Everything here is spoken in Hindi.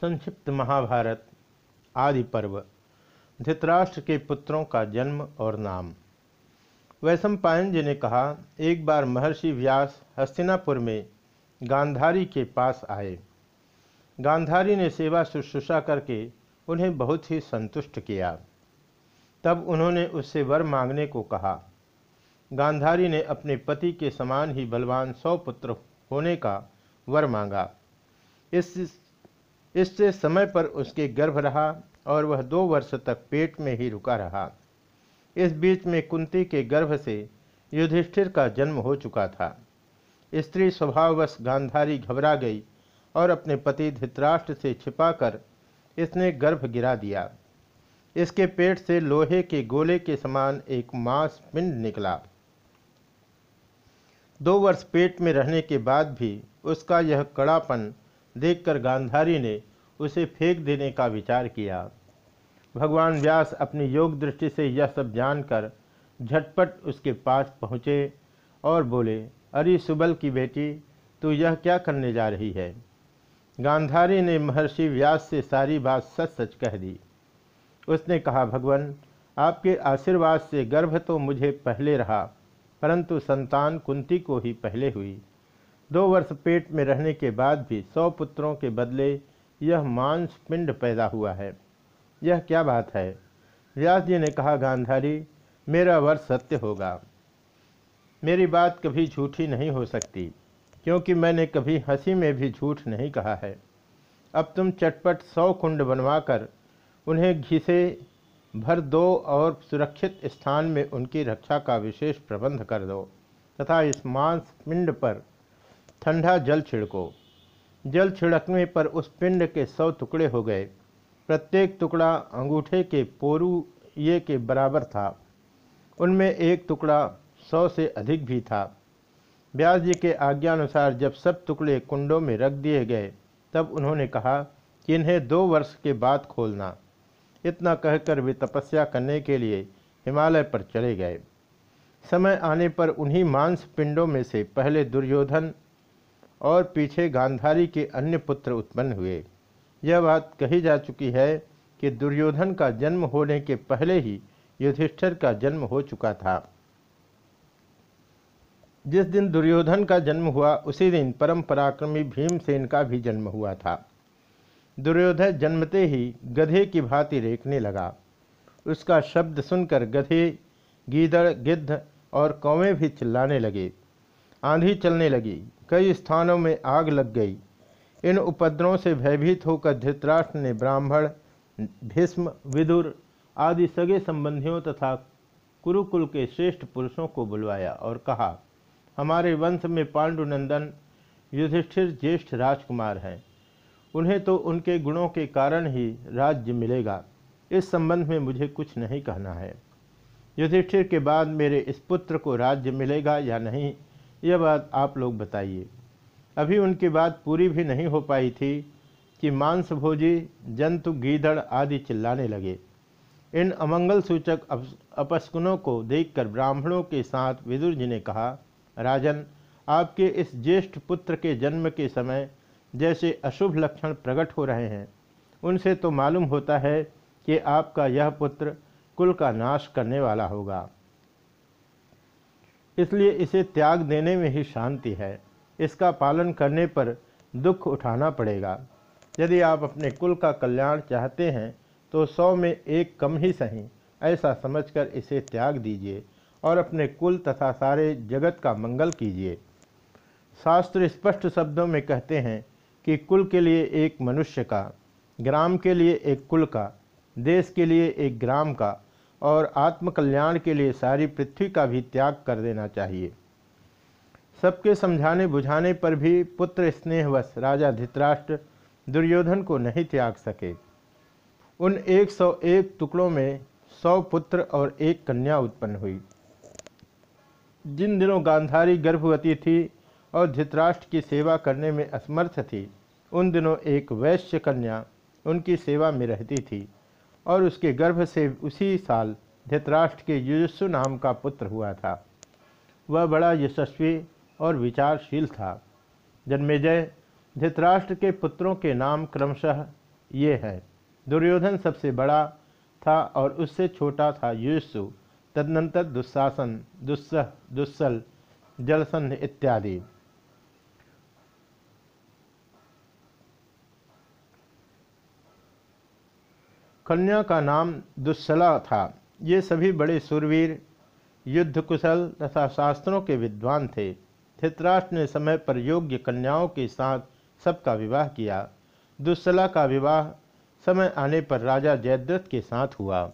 संक्षिप्त महाभारत, आदि पर्व, धृतराष्ट्र के पुत्रों का जन्म और नाम। वैशम पायन जी ने कहा, एक बार महर्षि व्यास हस्तिनापुर में गांधारी के पास आए। गांधारी ने सेवा शुश्रूषा करके उन्हें बहुत ही संतुष्ट किया। तब उन्होंने उससे वर मांगने को कहा। गांधारी ने अपने पति के समान ही बलवान सौ पुत्र होने का वर मांगा। इस इससे समय पर उसके गर्भ रहा और वह दो वर्ष तक पेट में ही रुका रहा। इस बीच में कुंती के गर्भ से युधिष्ठिर का जन्म हो चुका था। स्त्री स्वभाववश गांधारी घबरा गई और अपने पति धृतराष्ट्र से छिपाकर इसने गर्भ गिरा दिया। इसके पेट से लोहे के गोले के समान एक मांस पिंड निकला। दो वर्ष पेट में रहने के बाद भी उसका यह कड़ापन देखकर गांधारी ने उसे फेंक देने का विचार किया। भगवान व्यास अपनी योग दृष्टि से यह सब जानकर झटपट उसके पास पहुँचे और बोले, अरे सुबल की बेटी, तू यह क्या करने जा रही है? गांधारी ने महर्षि व्यास से सारी बात सच सच कह दी। उसने कहा, भगवान, आपके आशीर्वाद से गर्भ तो मुझे पहले रहा, परंतु संतान कुंती को ही पहले हुई। दो वर्ष पेट में रहने के बाद भी सौ पुत्रों के बदले यह मांस पिंड पैदा हुआ है। यह क्या बात है? व्यास जी ने कहा, गांधारी, मेरा वर सत्य होगा। मेरी बात कभी झूठी नहीं हो सकती, क्योंकि मैंने कभी हँसी में भी झूठ नहीं कहा है। अब तुम चटपट सौ कुंड बनवाकर उन्हें घिसे भर दो और सुरक्षित स्थान में उनकी रक्षा का विशेष प्रबंध कर दो, तथा इस मांस पिंड पर ठंडा जल छिड़को। जल छिड़कने पर उस पिंड के सौ टुकड़े हो गए। प्रत्येक टुकड़ा अंगूठे के पोरू ये के बराबर था। उनमें एक टुकड़ा सौ से अधिक भी था। व्यास जी के आज्ञानुसार जब सब टुकड़े कुंडों में रख दिए गए, तब उन्होंने कहा कि इन्हें दो वर्ष के बाद खोलना। इतना कहकर वे तपस्या करने के लिए हिमालय पर चले गए। समय आने पर उन्हीं मांस पिंडों में से पहले दुर्योधन और पीछे गांधारी के अन्य पुत्र उत्पन्न हुए। यह बात कही जा चुकी है कि दुर्योधन का जन्म होने के पहले ही युधिष्ठिर का जन्म हो चुका था। जिस दिन दुर्योधन का जन्म हुआ, उसी दिन परम पराक्रमी भीमसेन का भी जन्म हुआ था। दुर्योधन जन्मते ही गधे की भांति रेखने लगा। उसका शब्द सुनकर गधे गीदड़, गिद्ध और कौवें भी चिल्लाने लगे। आंधी चलने लगी। कई स्थानों में आग लग गई। इन उपद्रवों से भयभीत होकर धृतराष्ट्र ने ब्राह्मण, भीष्म, विदुर आदि सगे संबंधियों तथा कुरुकुल के श्रेष्ठ पुरुषों को बुलवाया और कहा, हमारे वंश में पांडुनंदन युधिष्ठिर ज्येष्ठ राजकुमार हैं। उन्हें तो उनके गुणों के कारण ही राज्य मिलेगा। इस संबंध में मुझे कुछ नहीं कहना है। युधिष्ठिर के बाद मेरे इस पुत्र को राज्य मिलेगा या नहीं यह बात आप लोग बताइए। अभी उनकी बात पूरी भी नहीं हो पाई थी कि मांसभोजी, जंतु गीदड़ आदि चिल्लाने लगे। इन अमंगल सूचक अपस्कुनों को देखकर ब्राह्मणों के साथ विदुर जी ने कहा, राजन, आपके इस ज्येष्ठ पुत्र के जन्म के समय जैसे अशुभ लक्षण प्रकट हो रहे हैं। उनसे तो मालूम होता है कि आपका यह पुत्र कुल का नाश करने वाला होगा। इसलिए इसे त्याग देने में ही शांति है। इसका पालन करने पर दुख उठाना पड़ेगा। यदि आप अपने कुल का कल्याण चाहते हैं तो सौ में एक कम ही सही। ऐसा समझकर इसे त्याग दीजिए और अपने कुल तथा सारे जगत का मंगल कीजिए। शास्त्र स्पष्ट शब्दों में कहते हैं कि कुल के लिए एक मनुष्य का, ग्राम के लिए एक कुल का, देश के लिए एक ग्राम का और आत्मकल्याण के लिए सारी पृथ्वी का भी त्याग कर देना चाहिए। सबके समझाने बुझाने पर भी पुत्र स्नेहवश राजा धित्राष्ट्र दुर्योधन को नहीं त्याग सके। उन 101 टुकड़ों में 100 पुत्र और एक कन्या उत्पन्न हुई। जिन दिनों गांधारी गर्भवती थी और धृतराष्ट्र की सेवा करने में असमर्थ थी, उन दिनों एक वैश्य कन्या उनकी सेवा में रहती थी। और उसके गर्भ से उसी साल धृतराष्ट्र के युजस्सु नाम का पुत्र हुआ था। वह बड़ा यशस्वी और विचारशील था। जन्मेजय, धृतराष्ट्र के पुत्रों के नाम क्रमशः ये है। दुर्योधन सबसे बड़ा था और उससे छोटा था युष्सु तदनंतर दुस्शासन दुस्सह, दुस्सल, जलसंध इत्यादि। कन्या का नाम दुस्सला था। ये सभी बड़े सुरवीर युद्ध कुशल तथा शास्त्रों के विद्वान थे। धृतराष्ट्र ने समय पर योग्य कन्याओं के साथ सबका विवाह किया। दुस्सला का विवाह समय आने पर राजा जयद्रथ के साथ हुआ।